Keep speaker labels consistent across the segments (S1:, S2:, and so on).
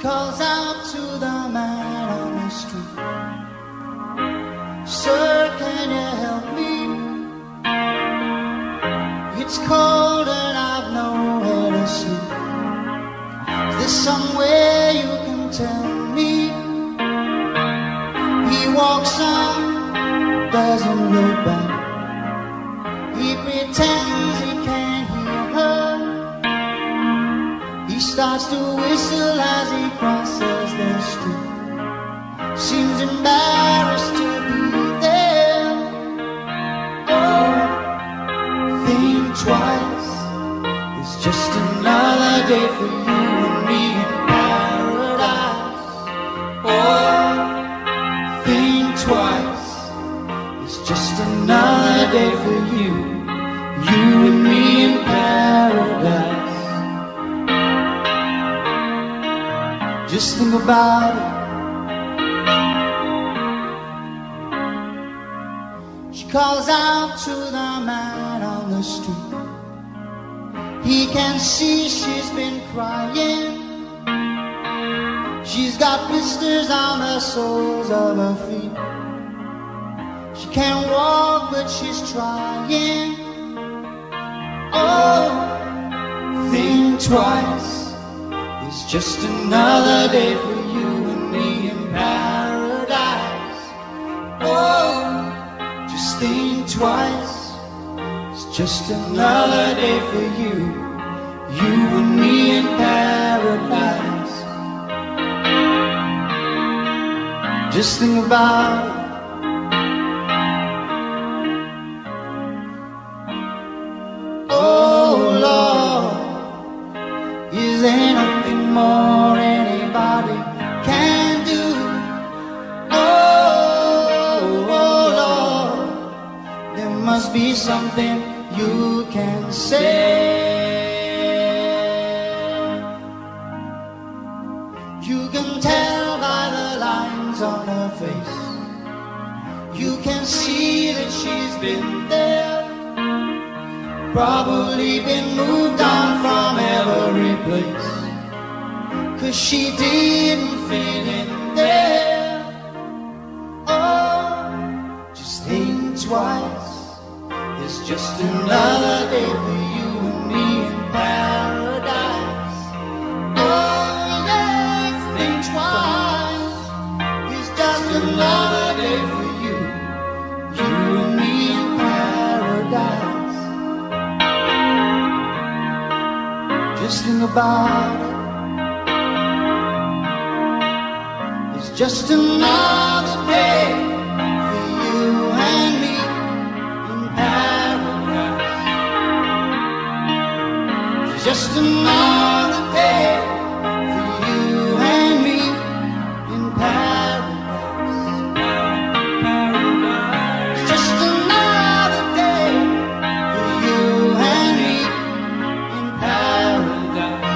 S1: calls out to the man on the street. Sir, can you help me? It's cold and I've nowhere to sleep. Is there somewhere you can tell me? He walks on, doesn't look back. Starts to whistle as he crosses the street. Seems embarrassed to be there. Oh, think twice. It's just another day for you Think about it. She calls out to the man on the street. He can see she's been crying. She's got blisters on the soles of her feet. She can't walk, but she's trying. Oh, think twice. Just another day for you and me in paradise. Oh, just think twice. It's just another day for you, you and me in paradise. Just think about be something you can say. You can tell by the lines on her face. You can see that she's been there. Probably been moved on from every place. Cause she didn't fit in there. Just another day for you and me in paradise. Oh, yes, think twice. It's just another day for you, you and me in paradise. Just think about it. It's just another day just another day for you and me in paradise. Just another day for you and me in paradise.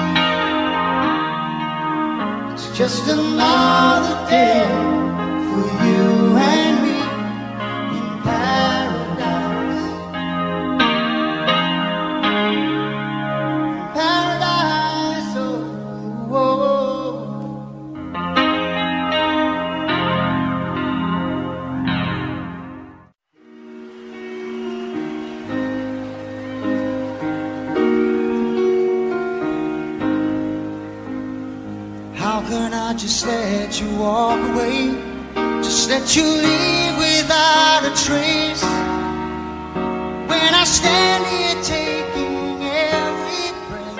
S1: It's just another day you walk away? Just let you leave without a trace. When I stand here taking every breath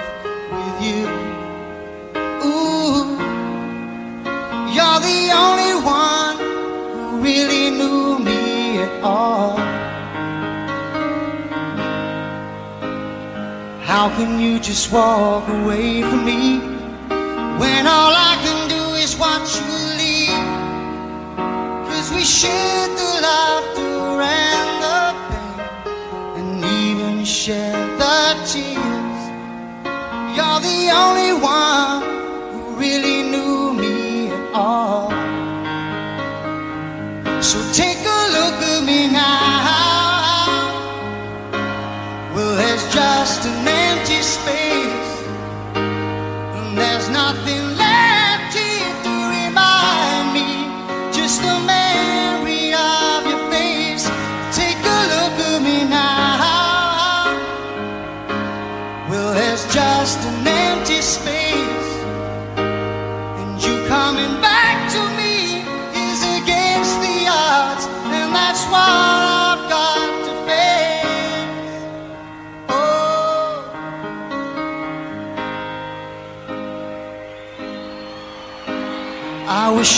S1: with you. Ooh, you're the only one who really knew me at all. How can you just walk away from me? When all I can do is watch you Shared the laughter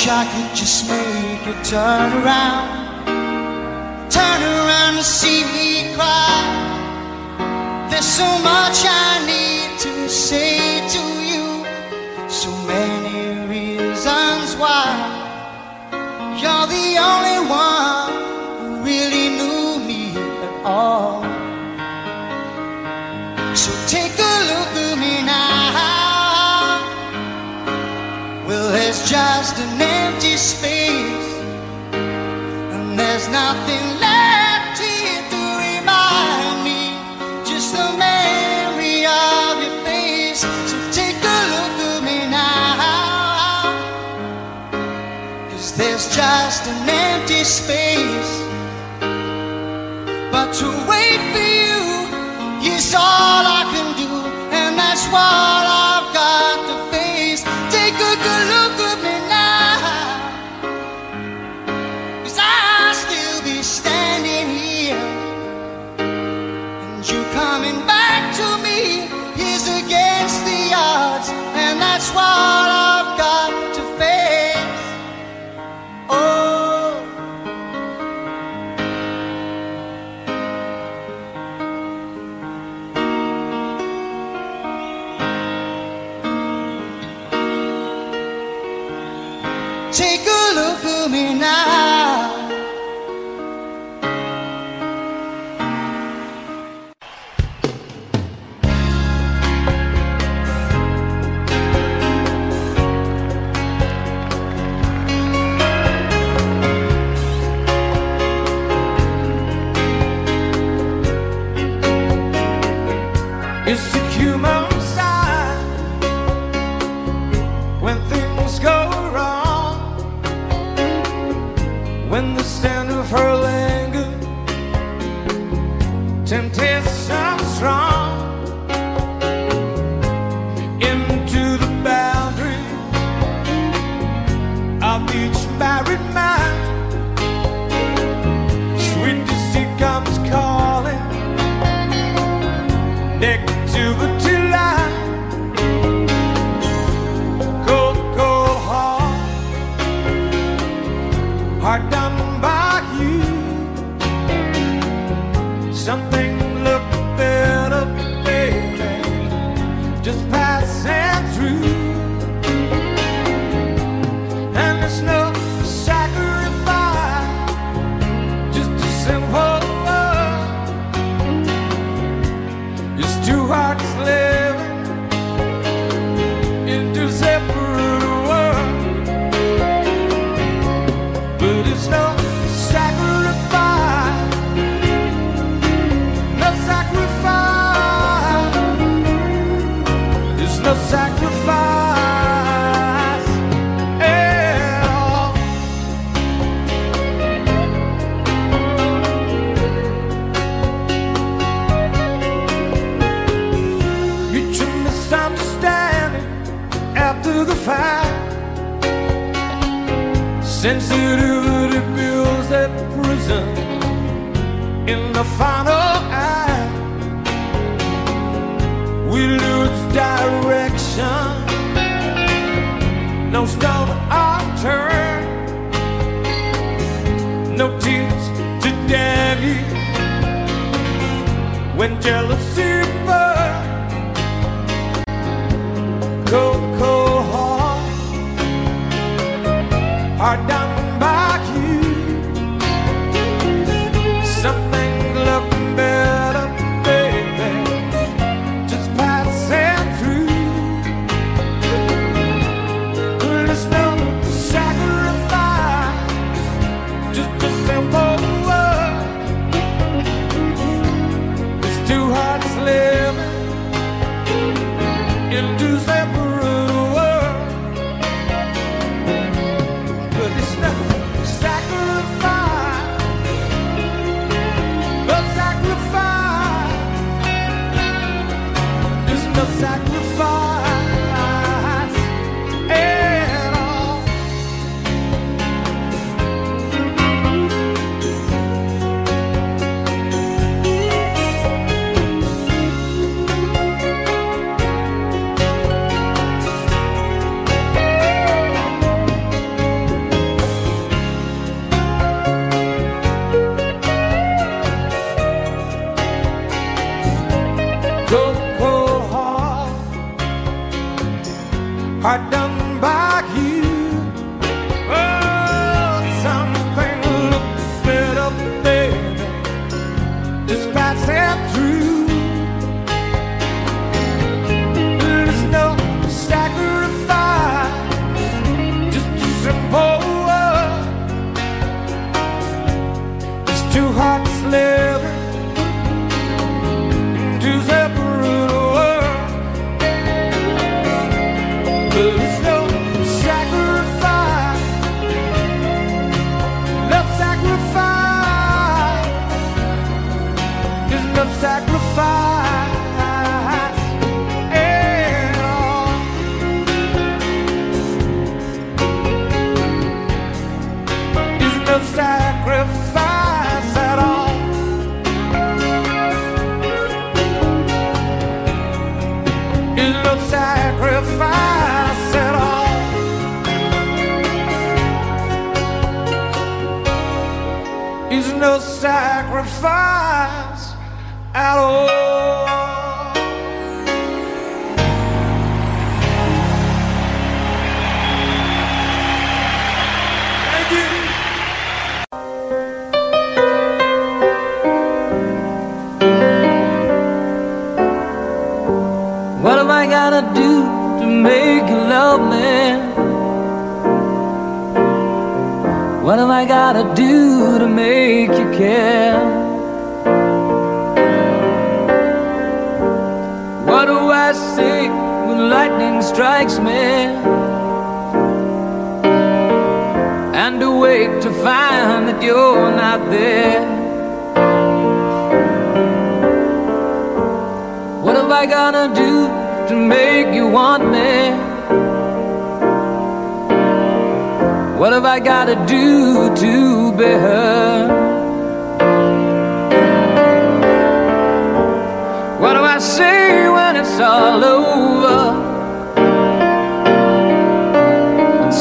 S2: wish I could just make you turn around. Turn around and see me cry. There's so much I need to say. nothing left here to remind me. Just the memory of your face. So take a look at me. Cause there's just an empty space. But to wait for you is all I can do. And that's
S3: why.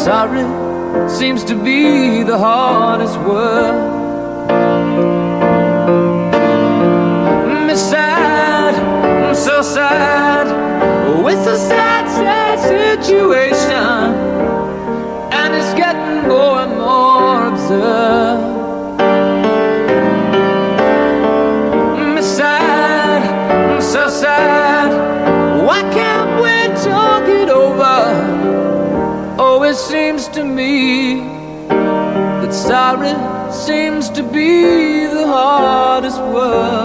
S3: Sorry seems to be the hardest word. I'm sad, I'm so sad with a sad, sad situation. be the hardest word.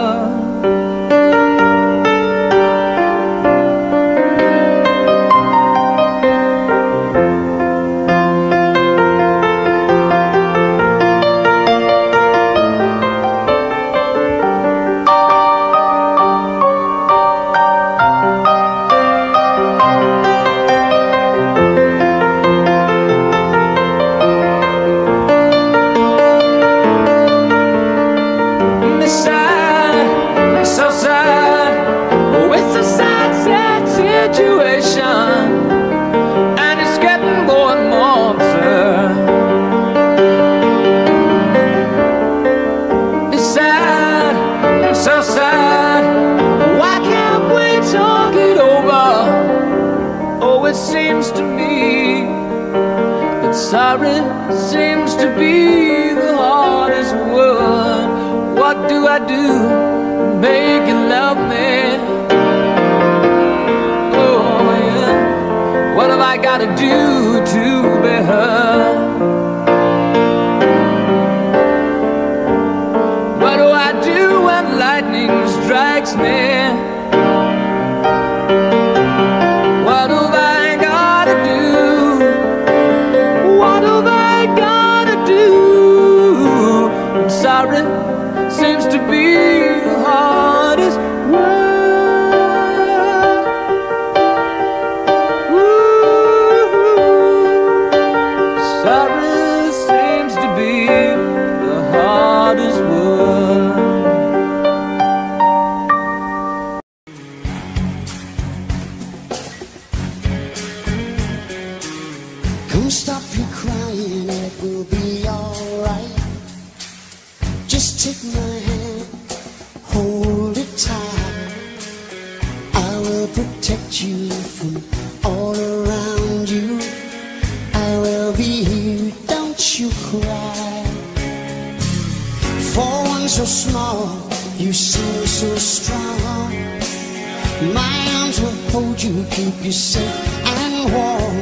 S3: You,
S1: safe and warm.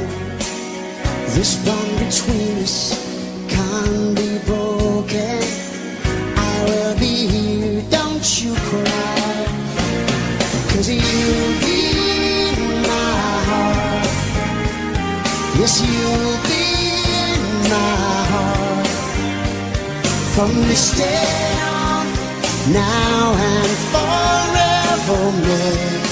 S1: This bond between us can't be broken. I will be here, don't you cry. Cause you'll be in my heart. Yes, you'll be in my heart. From this day on, now and forevermore.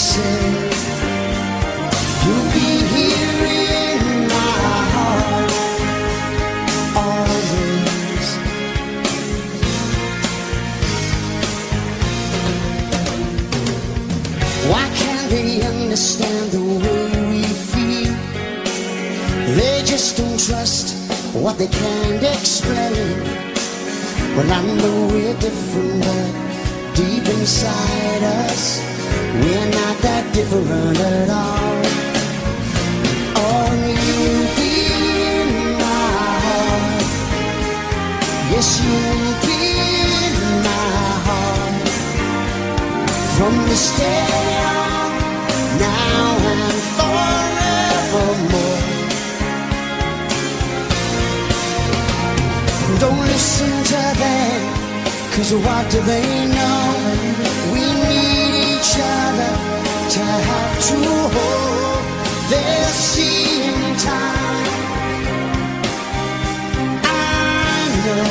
S1: Say, you'll be here in my heart always. Why can't they understand the way we feel? They just don't trust what they can't explain. Well, I know we're different, but deep inside us, we're not that different at all. Oh, you'll be in my heart. Yes, you'll be in my heart. From this day on, now and forevermore. Don't listen to them, cause what do they know? We need other to have to hold. They'll see in time. I know.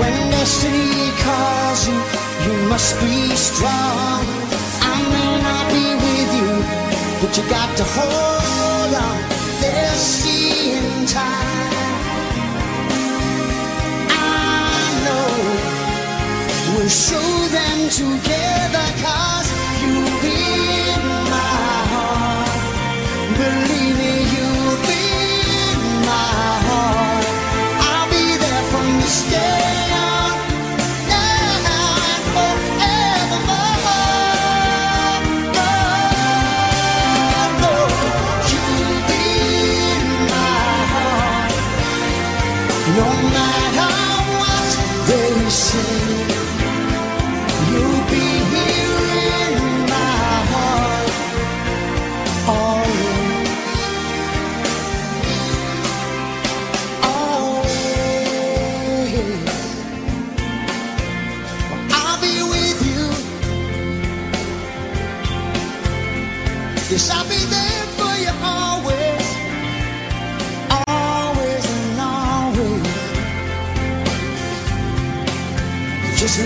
S1: When destiny calls you, you must be strong. I may not be with you, but you got to hold on. They'll see in time. We'll show them together, cause you'll in my heart. Believe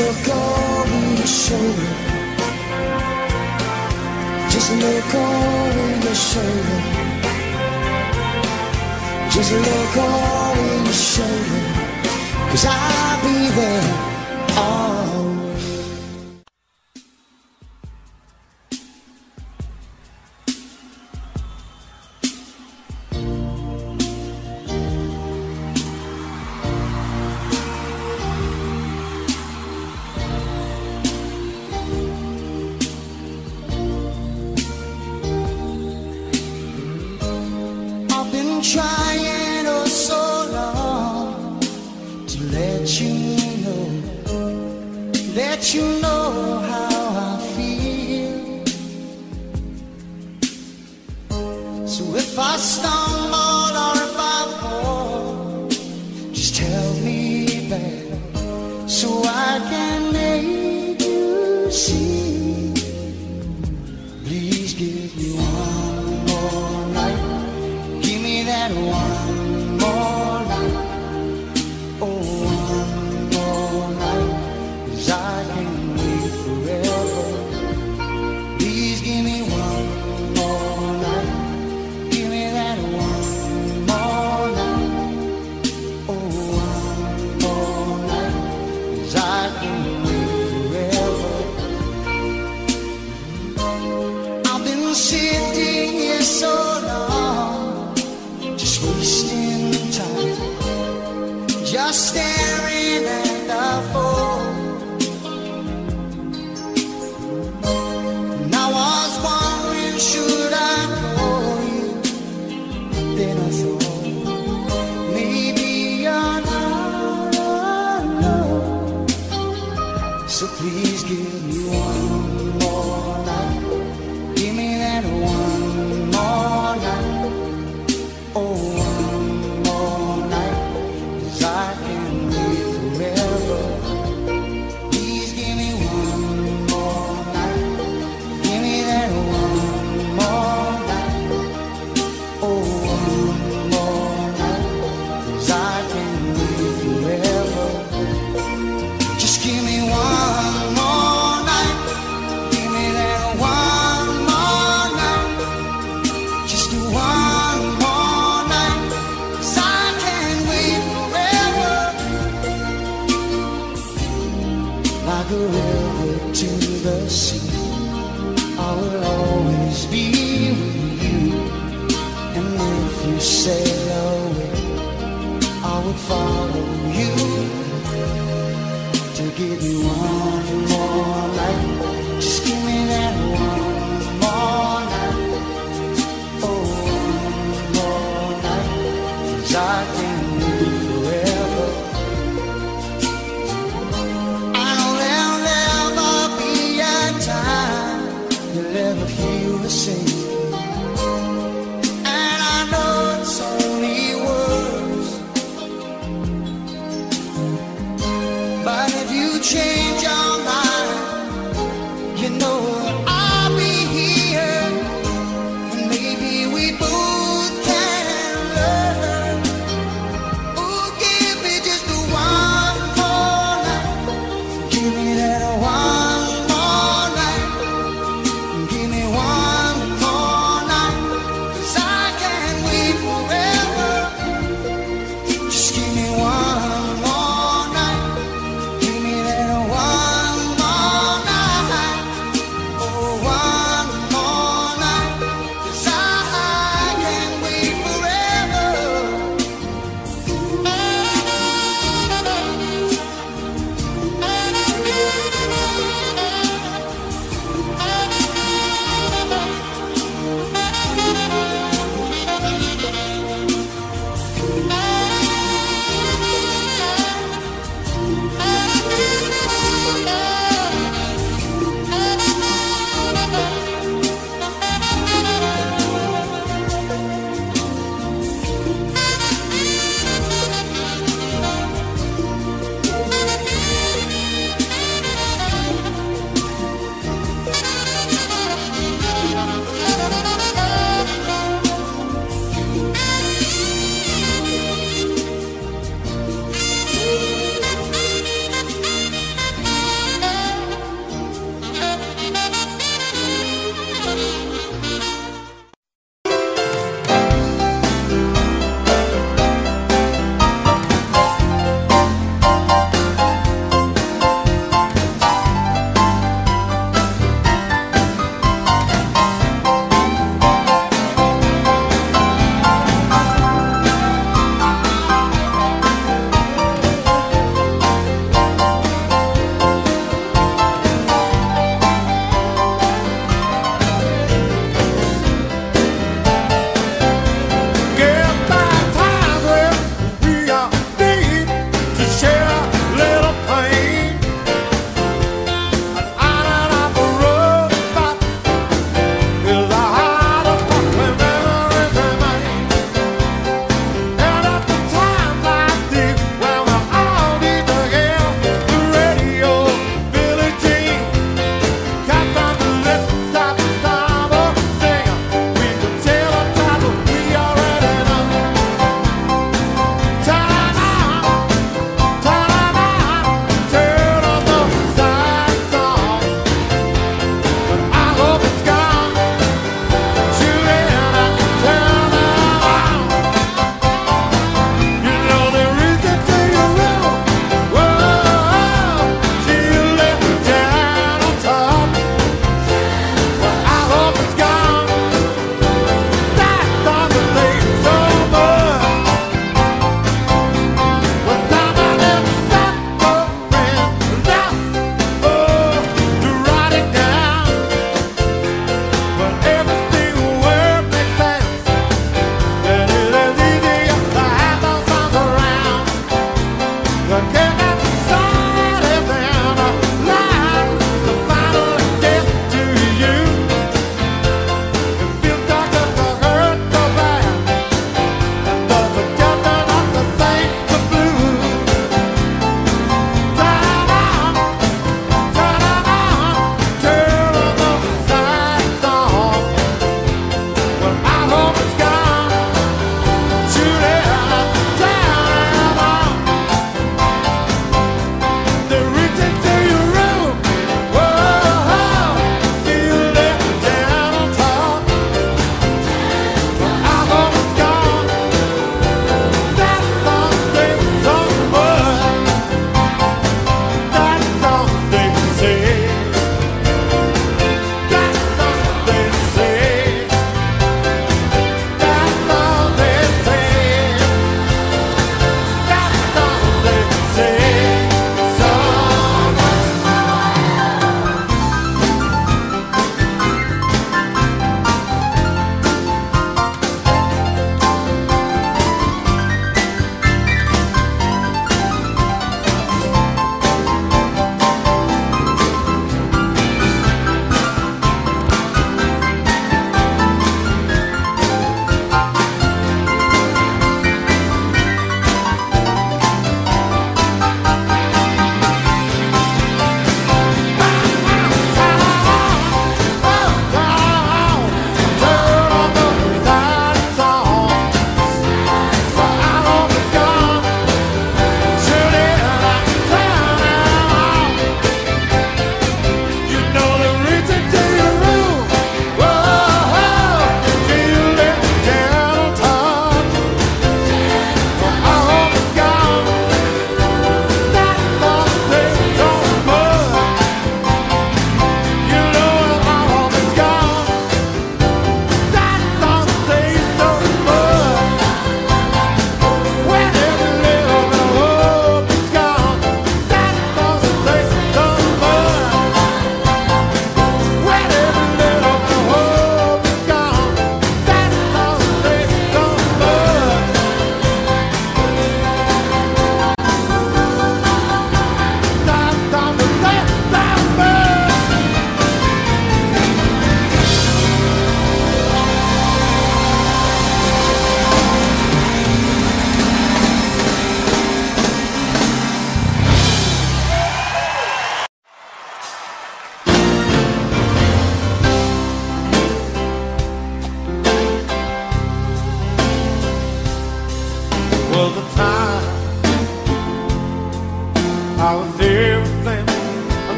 S1: look over your shoulder. Just look over your shoulder. Just look over your shoulder. Cause I'll be there always. Trying oh so long to let you know, let you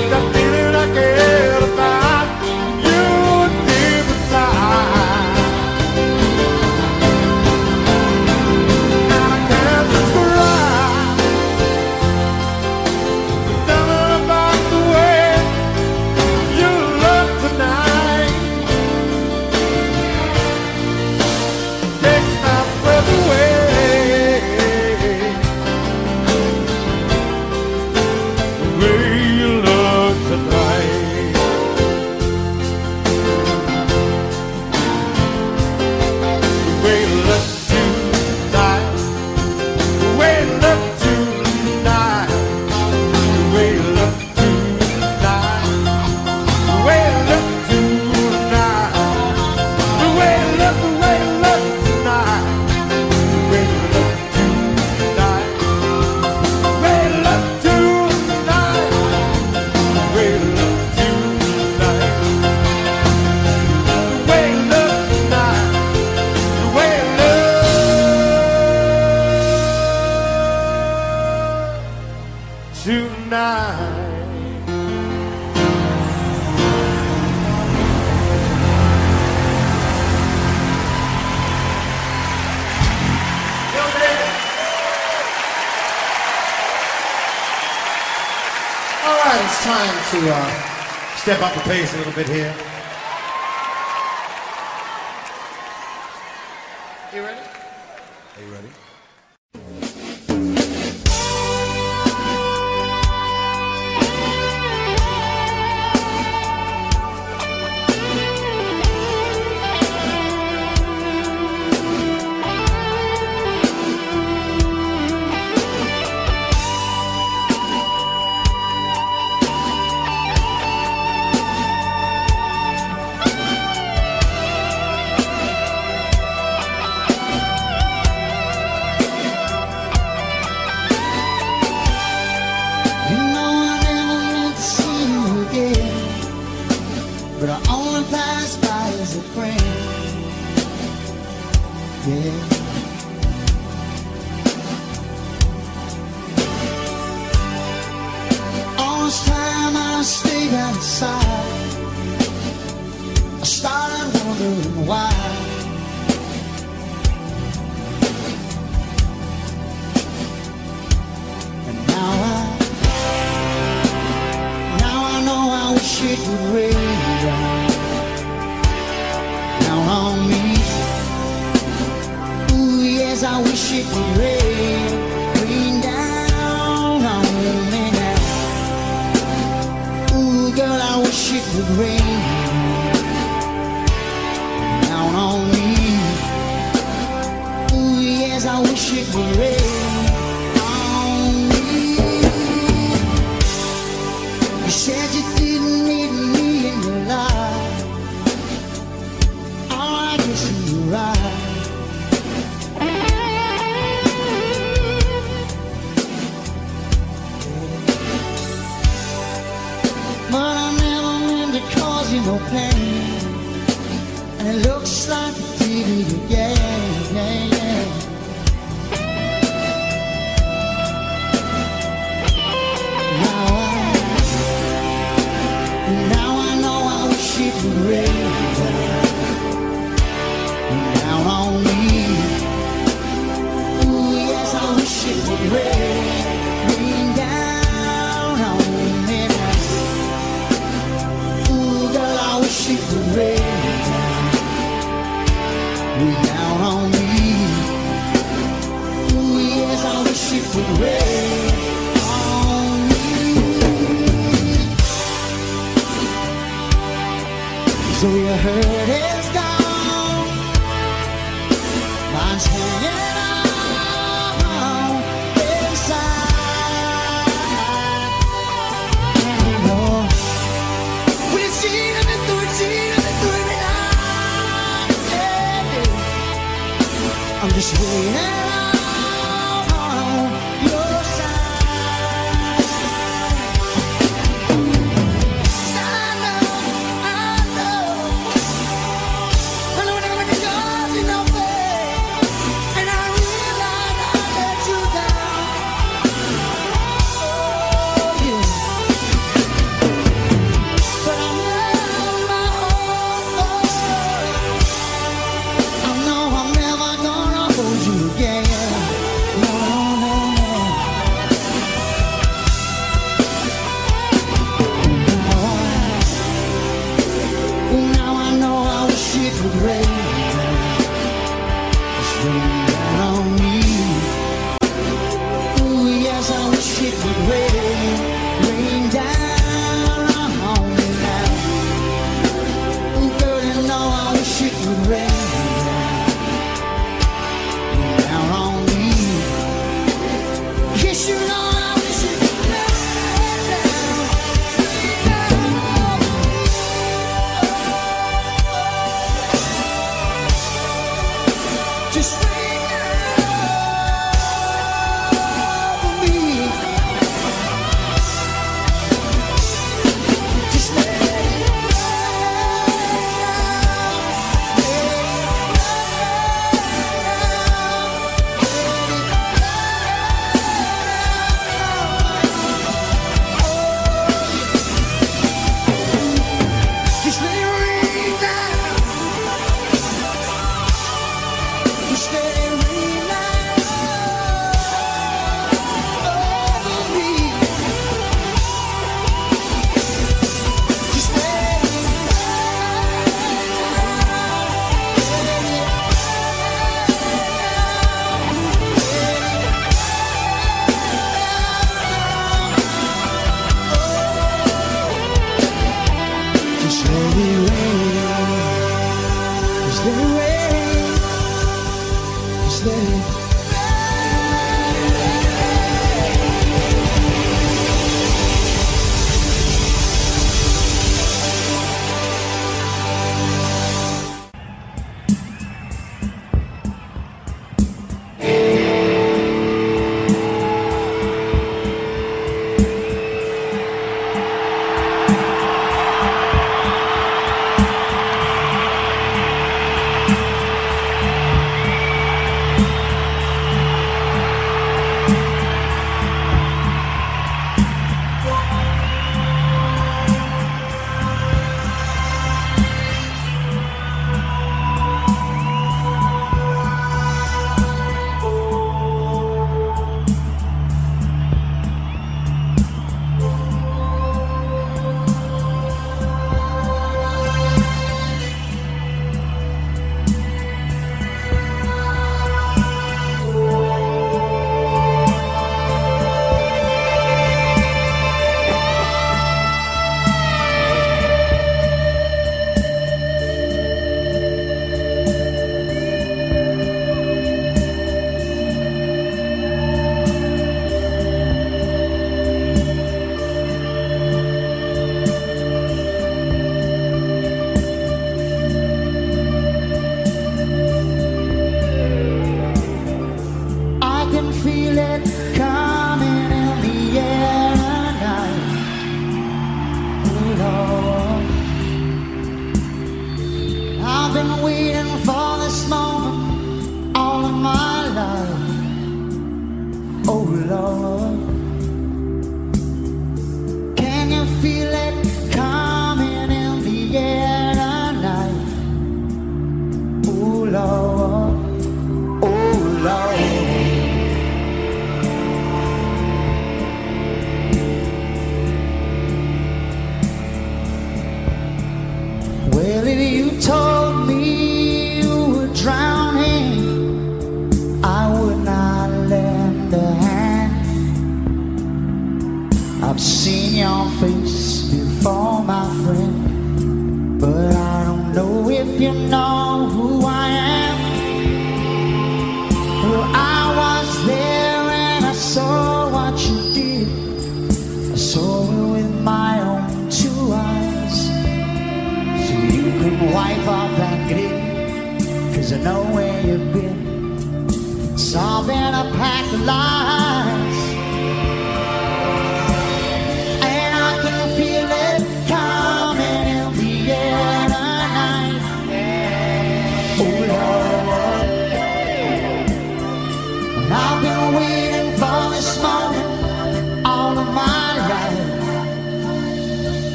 S1: Quítate bit here.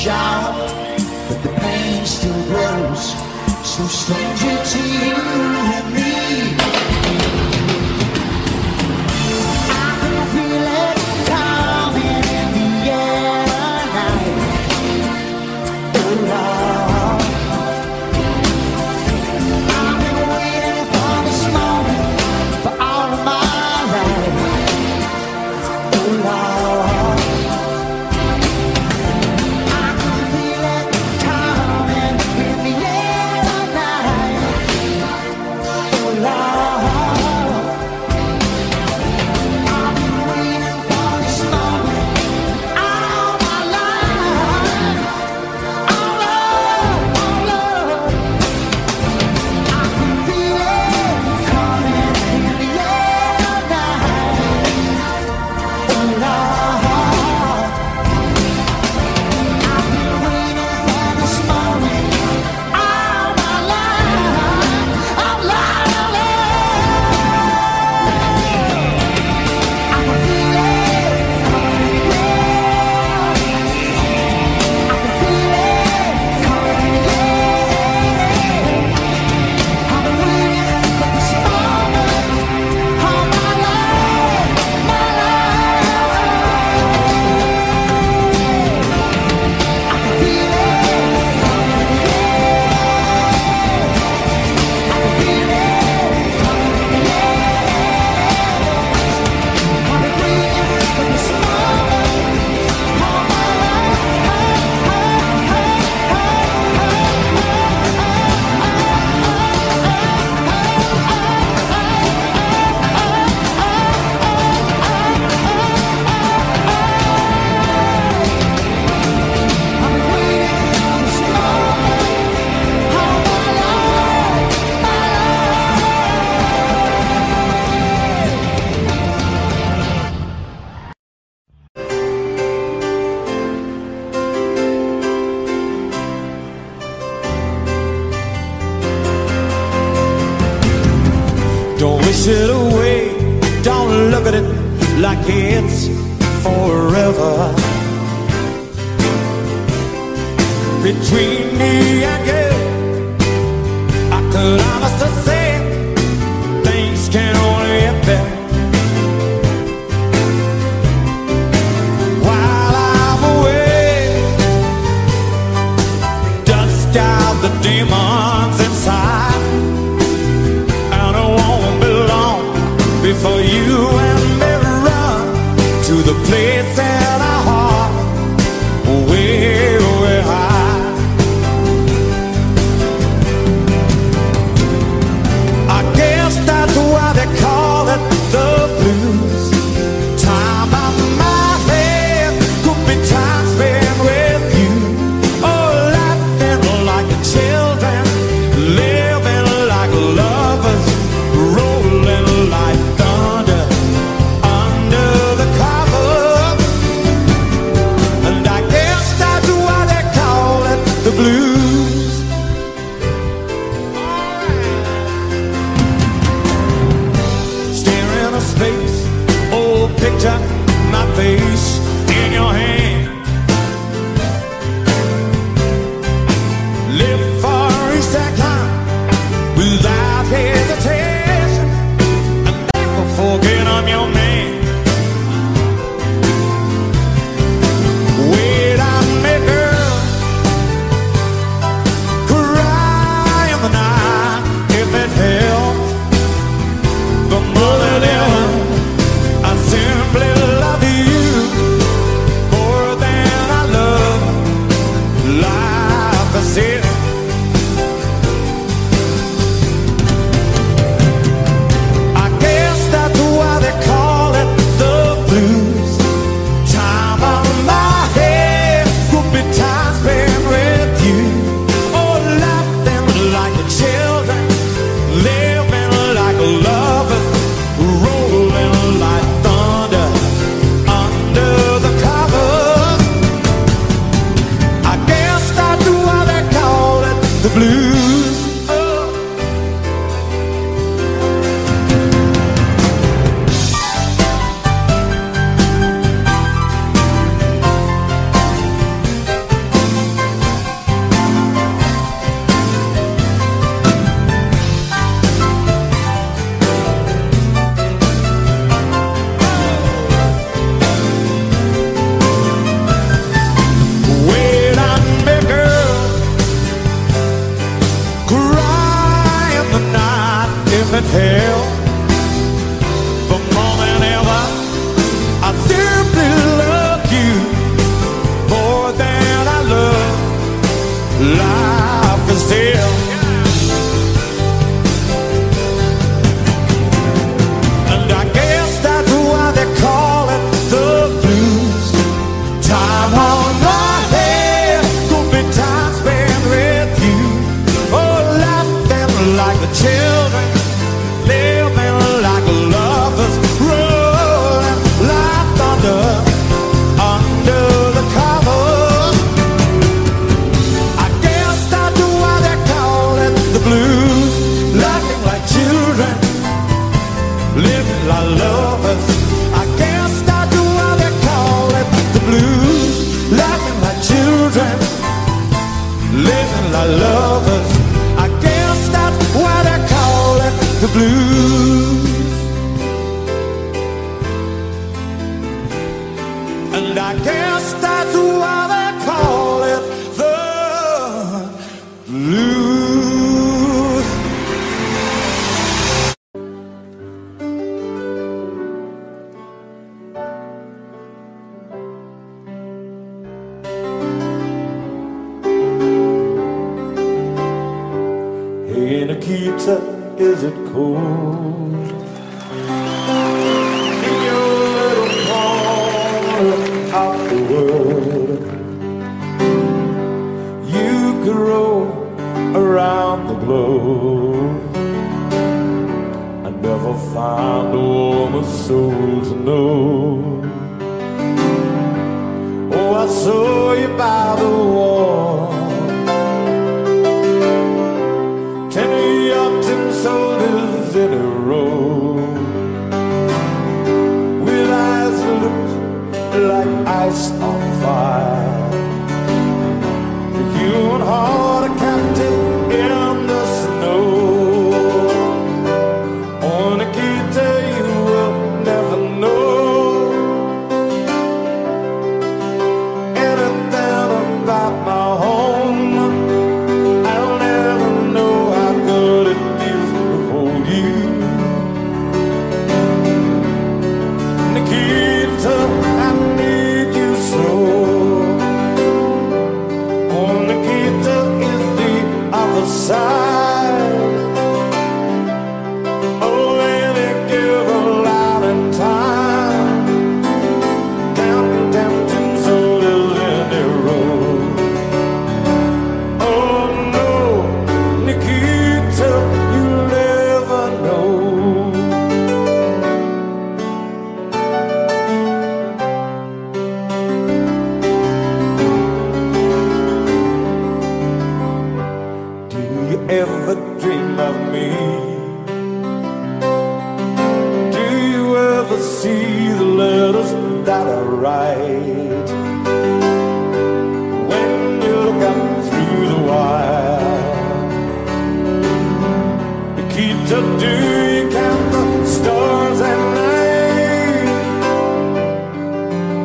S1: Shout,
S2: if of me. Do you ever see the letters that I write? When you look up through the wire, keep Nikita, do you count the stars at night?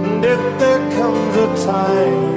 S2: And if there comes a time.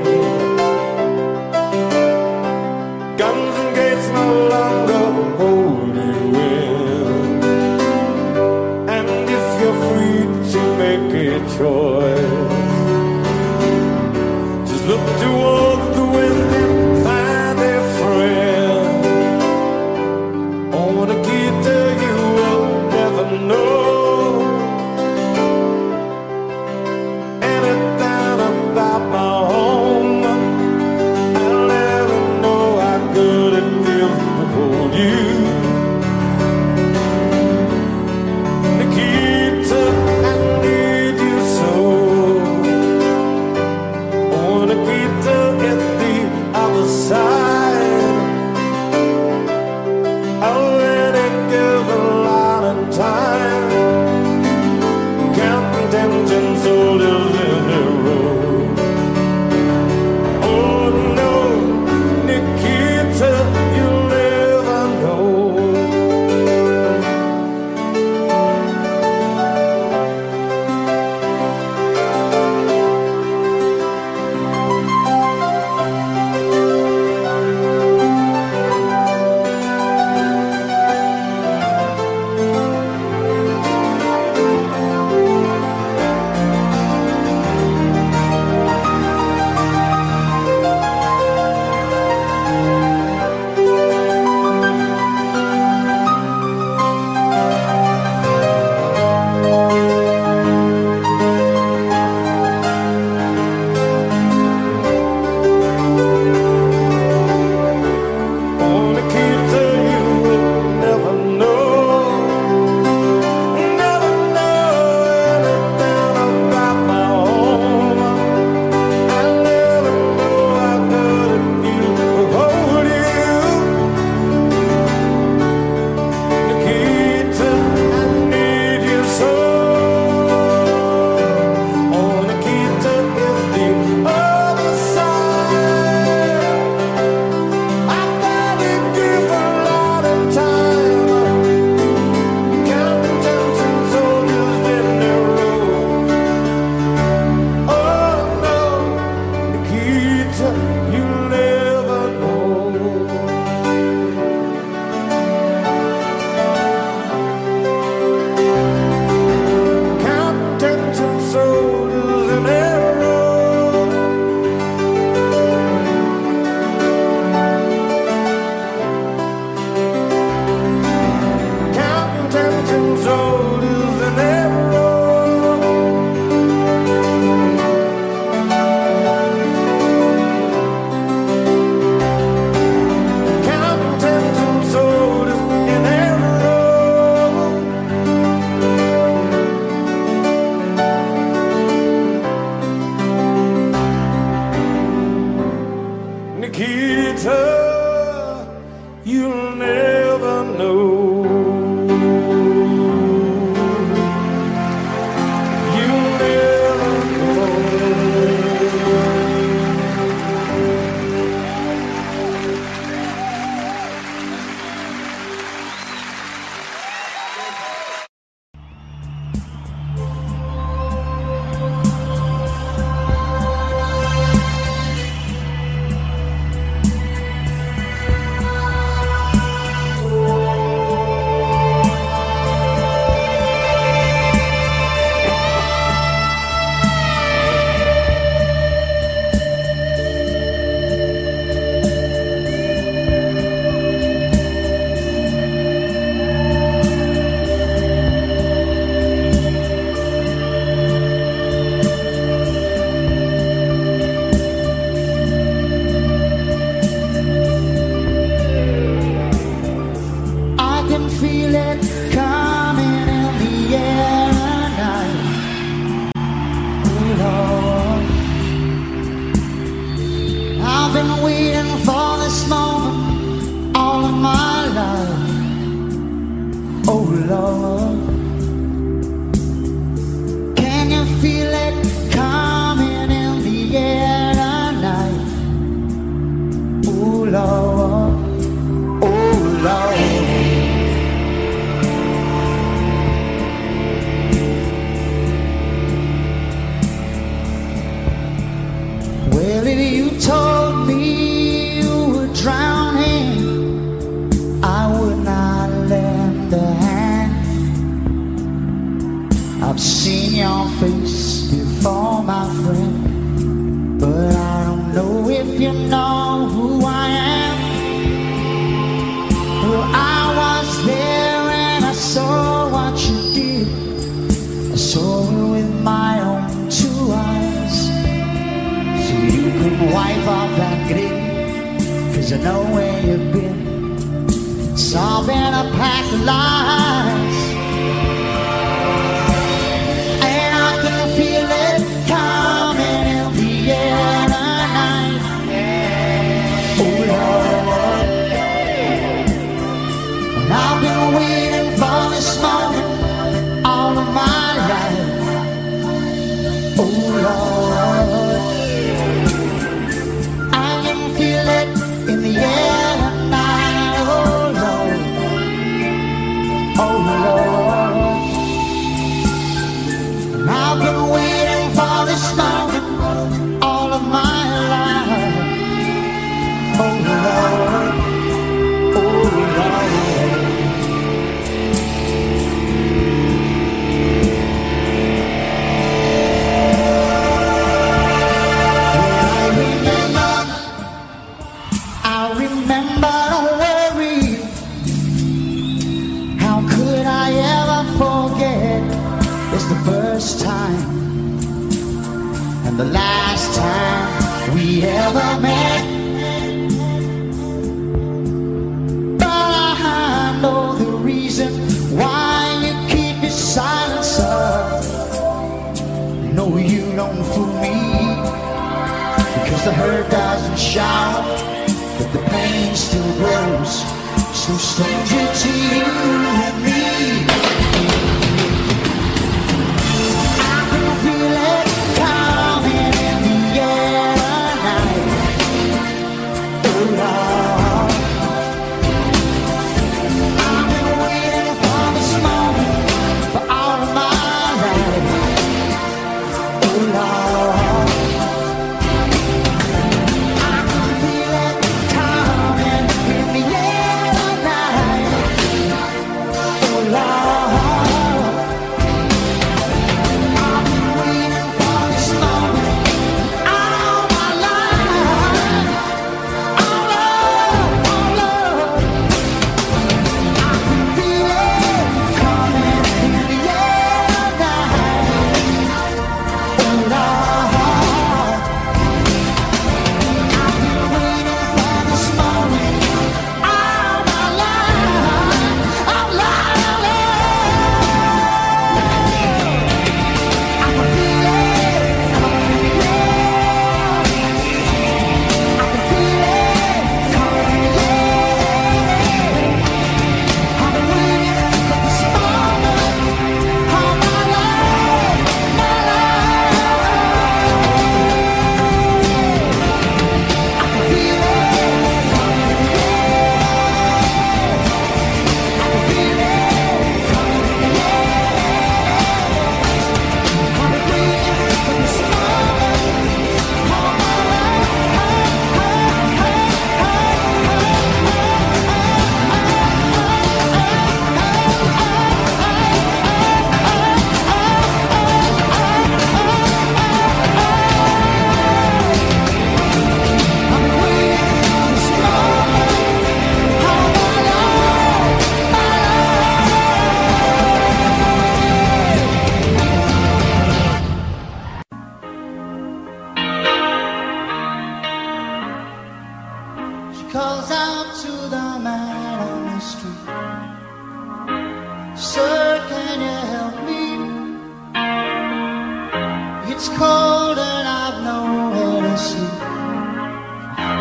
S1: it's cold and I've nowhere to sleep.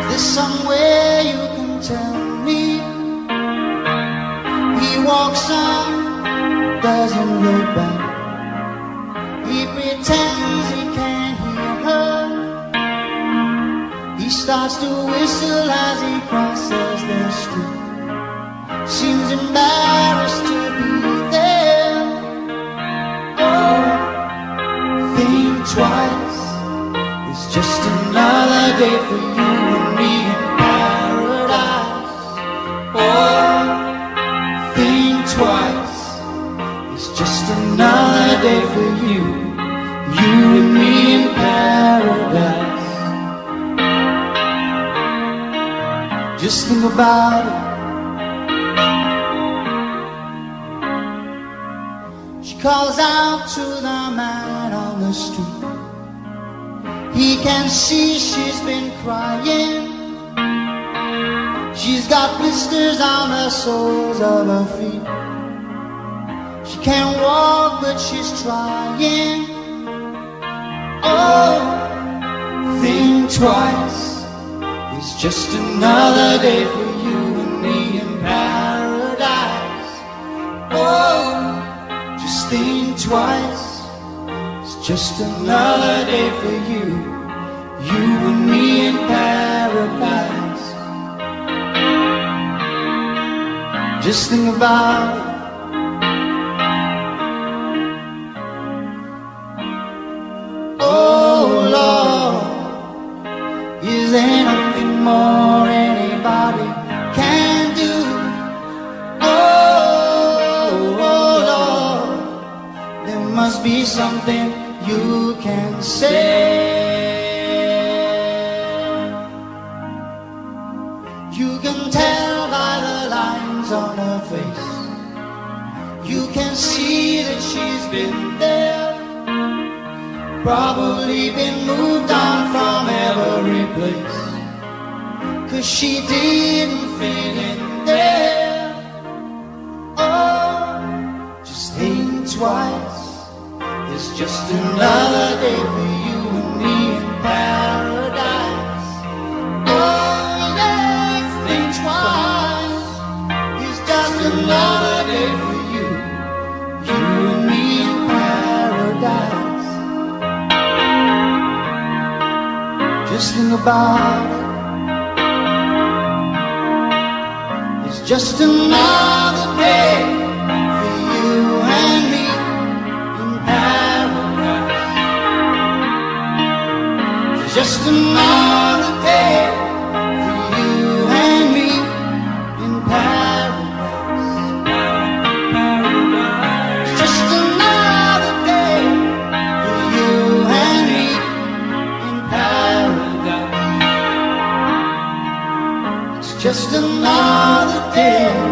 S1: Is there somewhere you can tell me? He walks on, doesn't look back. He pretends he can't hear her. He starts to whistle as he crosses the street. Seems embarrassed. About it. She calls out to the man on the street. He can see she's been crying. She's got blisters on the soles of her feet. She can't walk, but she's trying. Oh, think twice. It's just another day for you and me in paradise. Oh, just think twice. It's just another day for you, you and me in paradise. Just think about more anybody can do? Oh, oh Lord, there must be something you can say. You can tell by the lines on her face. You can see that she's been there. Probably been moved on from every place. Cause she didn't fit in there. Oh, just think twice. It's just another day for you and me in paradise. Oh, yes, think twice. It's just another day for you, you and me in paradise. Just think about it. Just another day for you and me in paradise. Just another just another day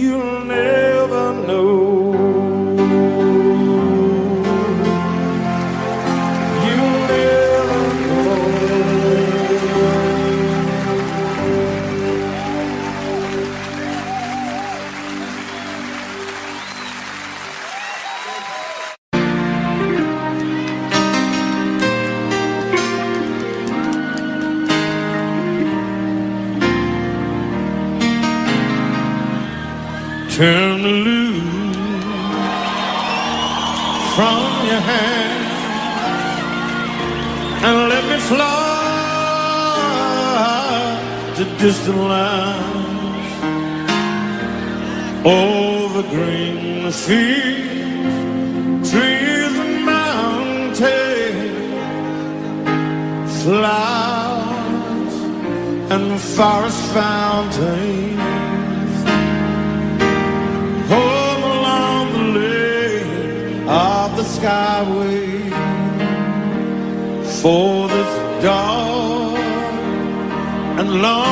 S2: You'll never. Seas, trees and mountains, flowers and forest fountains. Home along the lane of the skyway for this dark and long.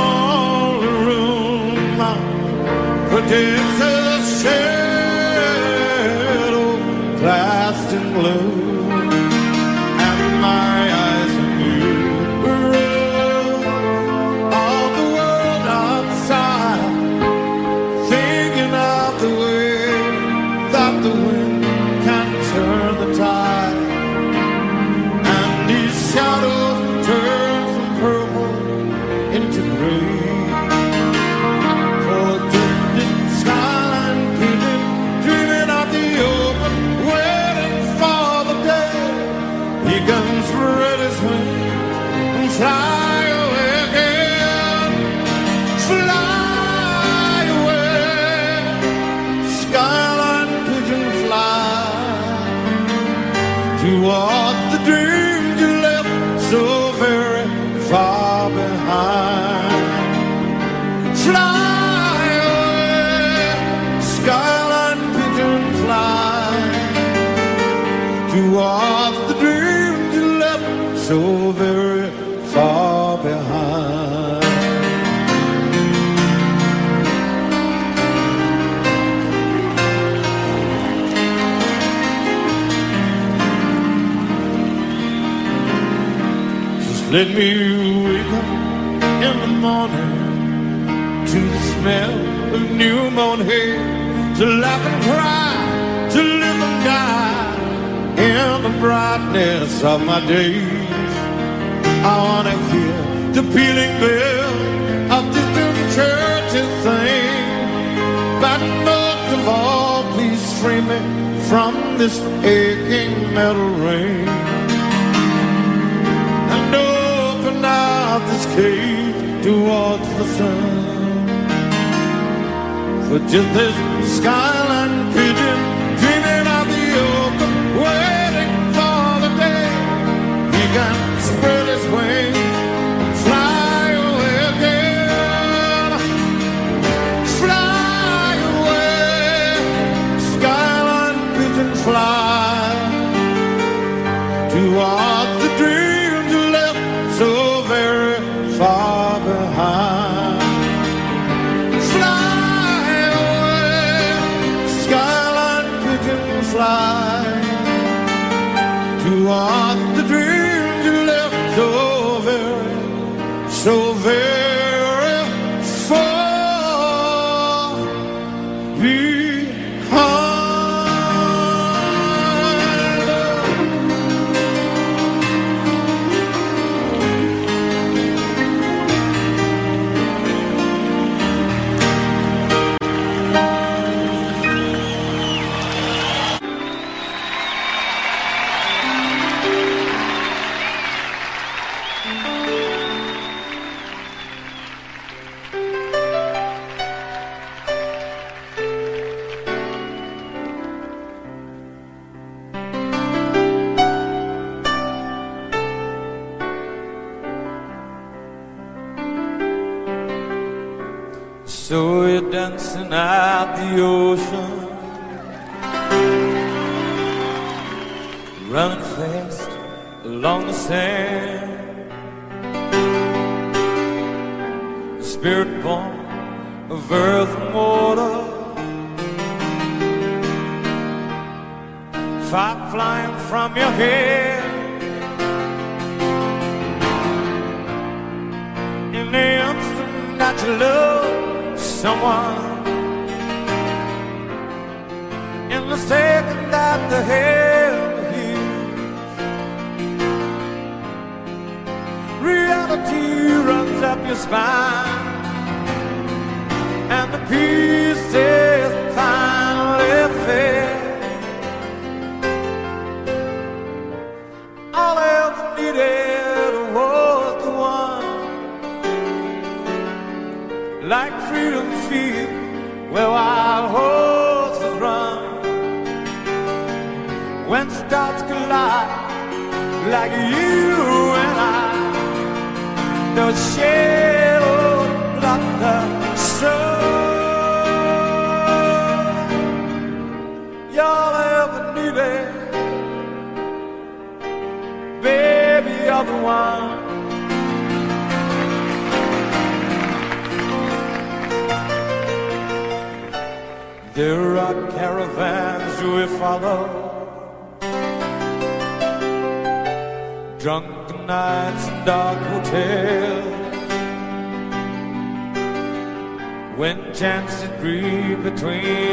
S2: Let me wake up in the morning to the smell of new mown hay, to laugh and cry, to live and die in the brightness of my days. I wanna hear the pealing bell of distant churches sing, but most of all, please free me from this aching metal ring. Towards the sun. For just this skyline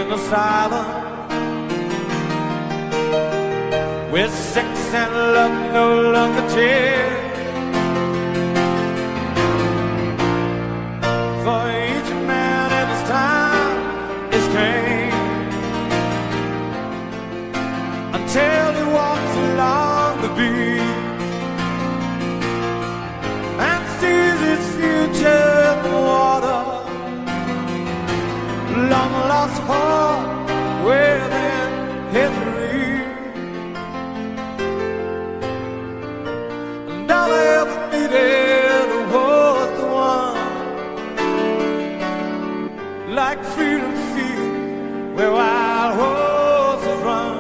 S4: between the silence, where sex and love no longer chill. Lost heart within his reach. And all I ever needed was the one like freedom field where wild horses run.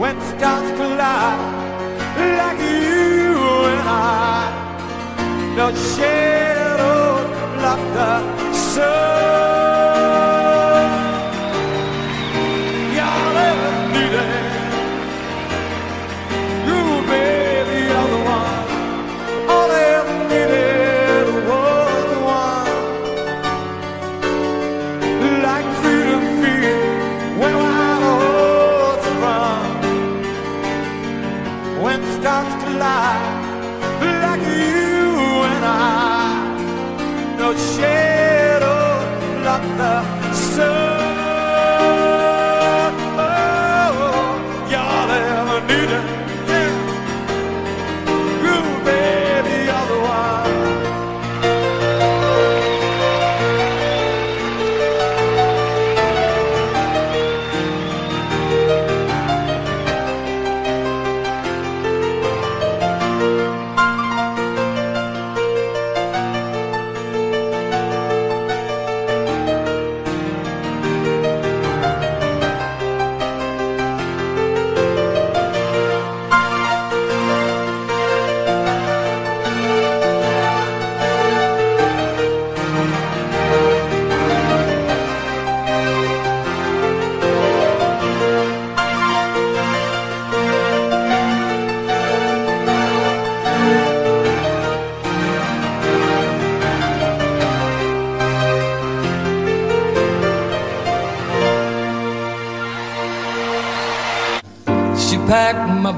S4: When stars collide like you and I, no shadows block the sun.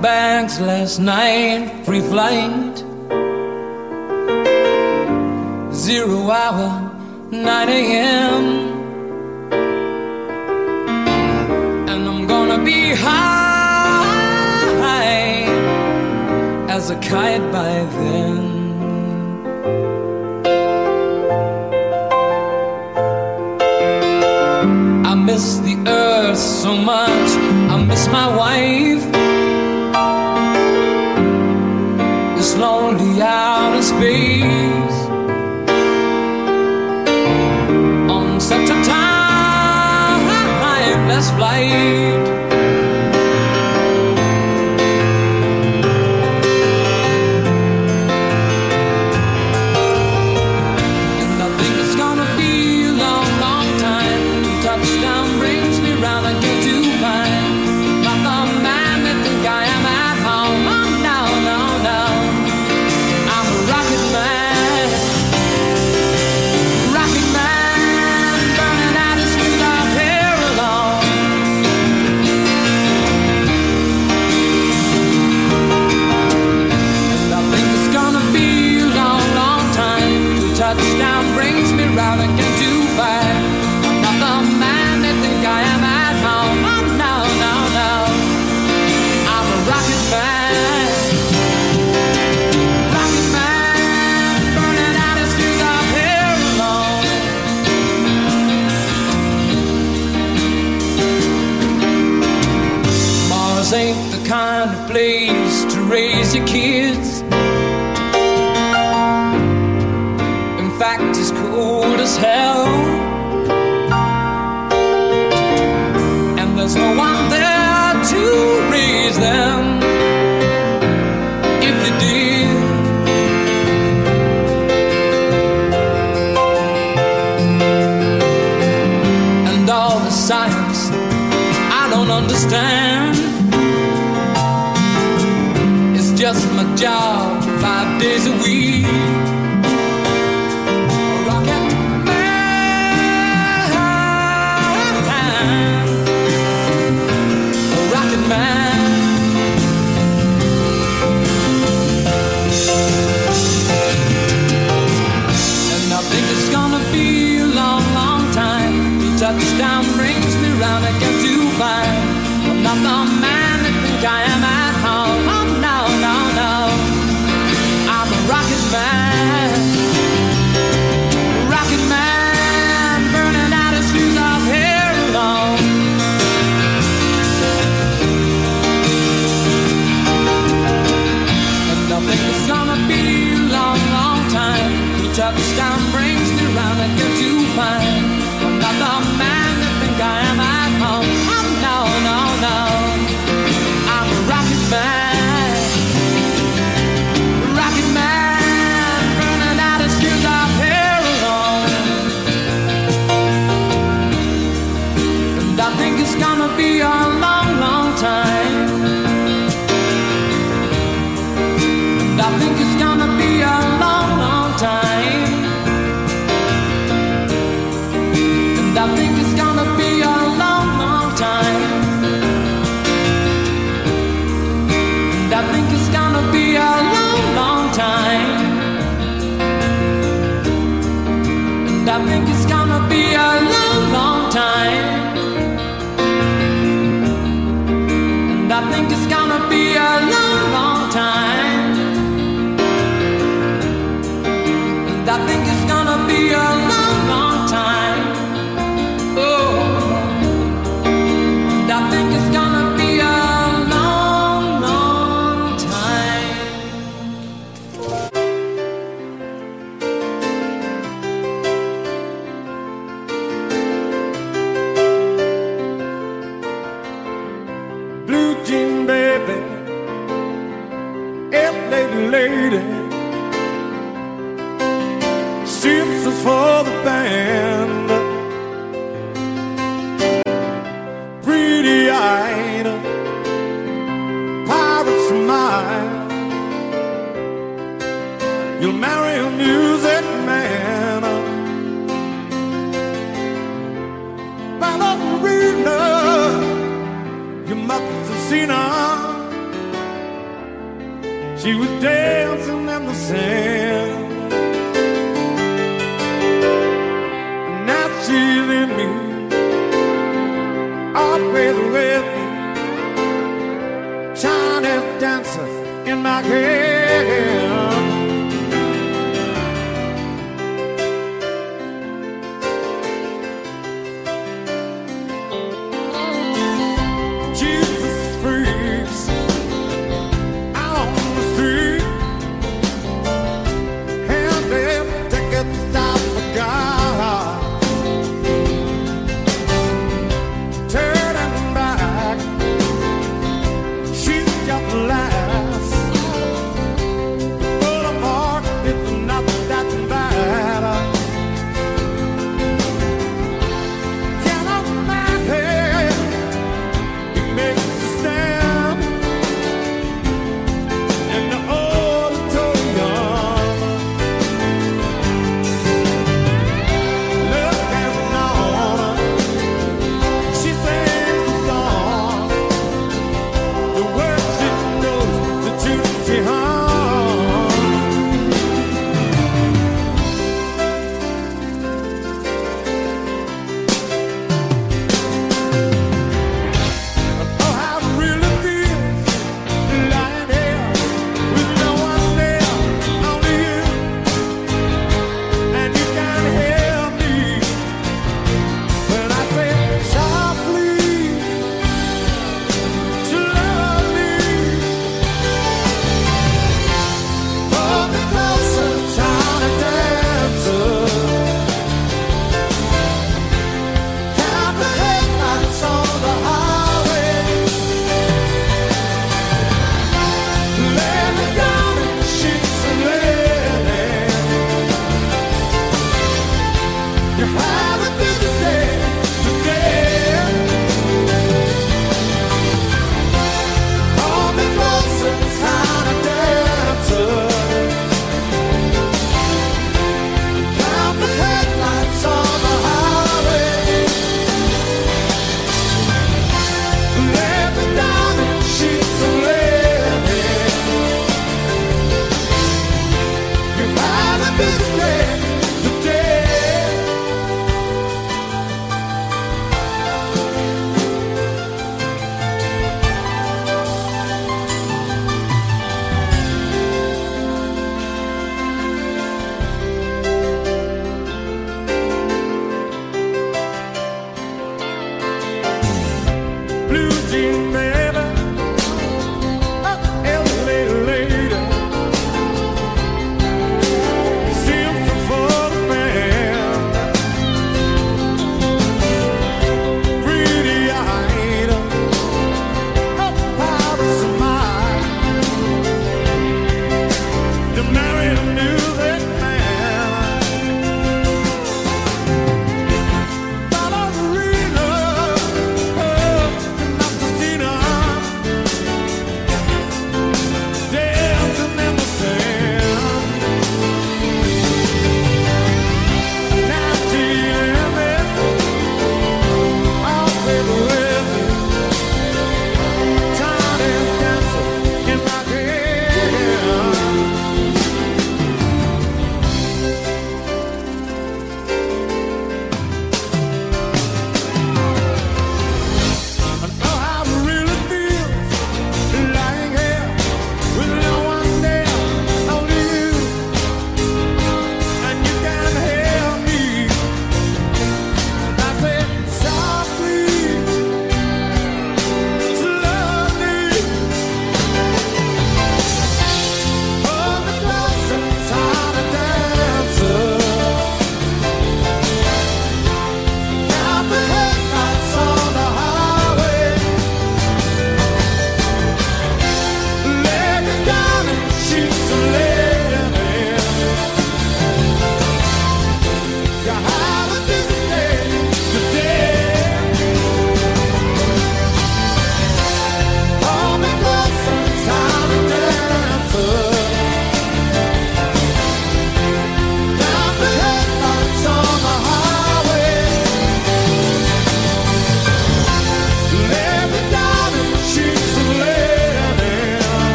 S3: bags last night, free flight. Zero hour, 9 a.m. And I'm gonna be high as a kite by then. I miss the earth so much. I miss my wife. Gottes flight.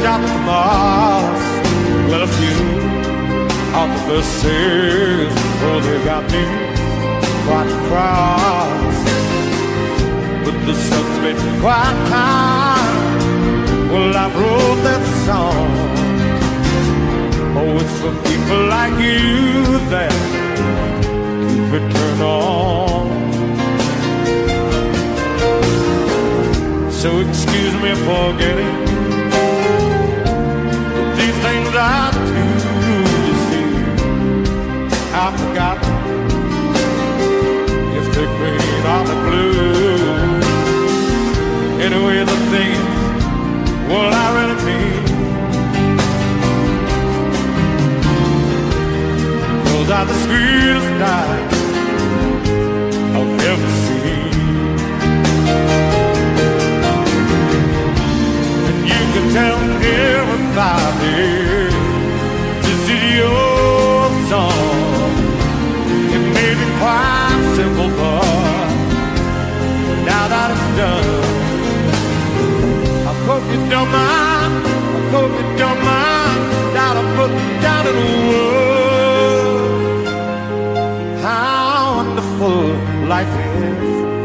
S2: Kicked the moss. Well, a few of the verses, oh, they got me quite cross. But the sun's been quite kind. Well, I wrote that song. Oh, it's for people like you that keep it turned on. So excuse me for getting Anyway, the thing is, what I really mean. Those are the sweetest eyes I've ever seen. And you can tell everybody this is your song. It may be quite simple, but now that it's done, you don't mind. I hope you don't mind that I put down in words how wonderful life is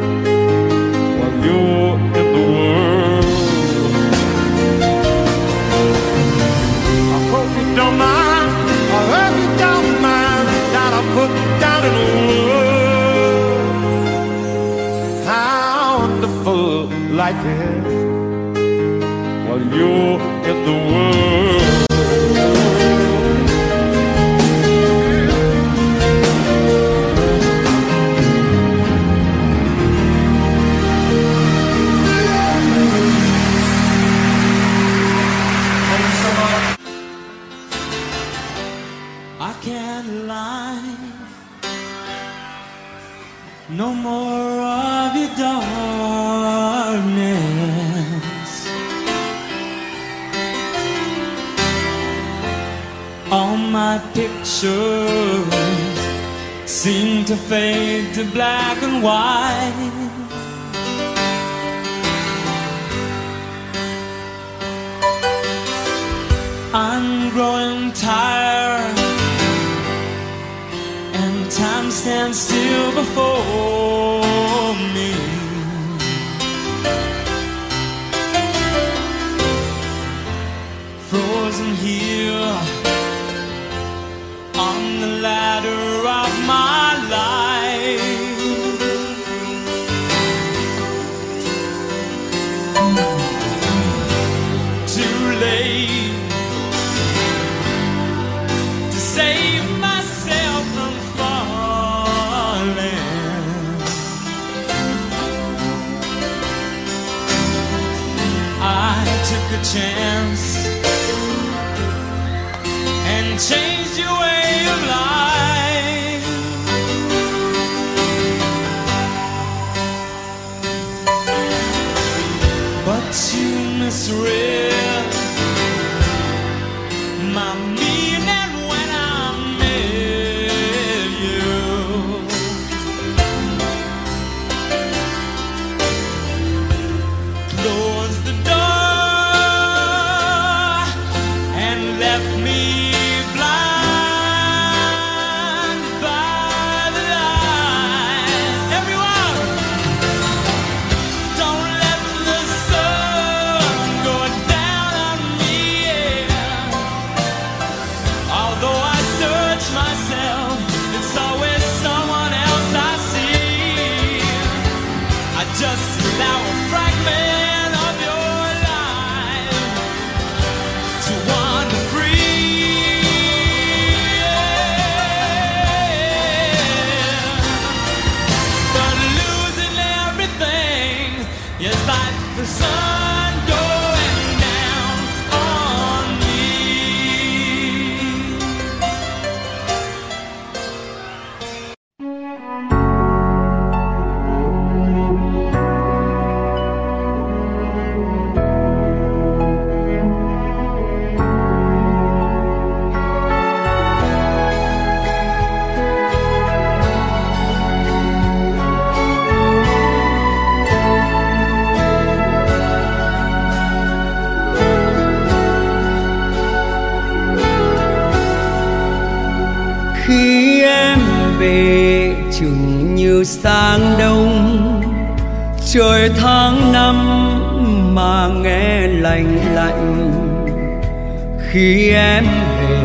S1: khi em về,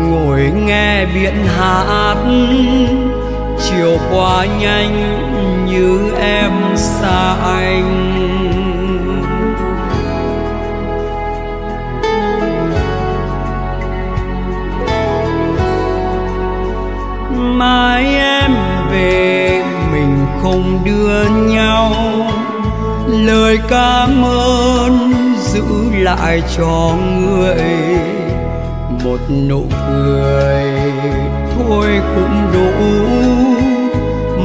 S1: ngồi nghe biển hát. Chiều qua nhanh như em xa anh. Mai em về, mình không đưa nhau. Lời cảm ơn lại cho người một nụ cười. Thôi cũng đủ,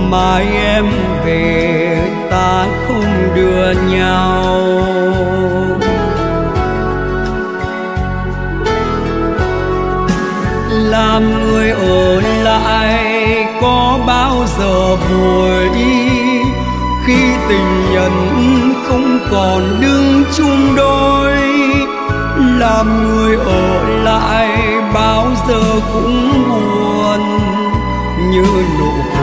S1: mai em về, ta không đưa nhau. Làm người ở lại, có bao giờ buồn khi tình nhân không còn đứng chung đôi làm người ở lại bao giờ cũng buồn như nụ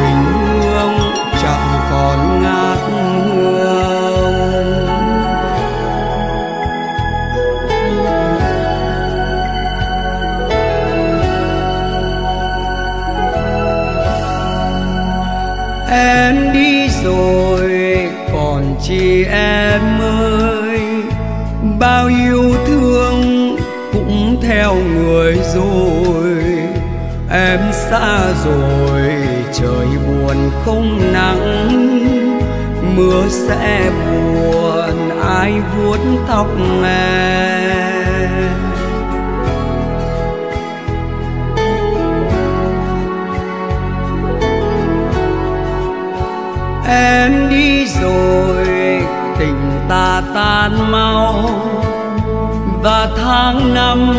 S1: xa rồi, trời buồn không nắng. Mưa sẽ buồn, ai vuốt tóc em em đi rồi, tình ta tan mau. Và tháng năm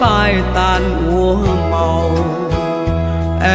S1: phai tàn úa màu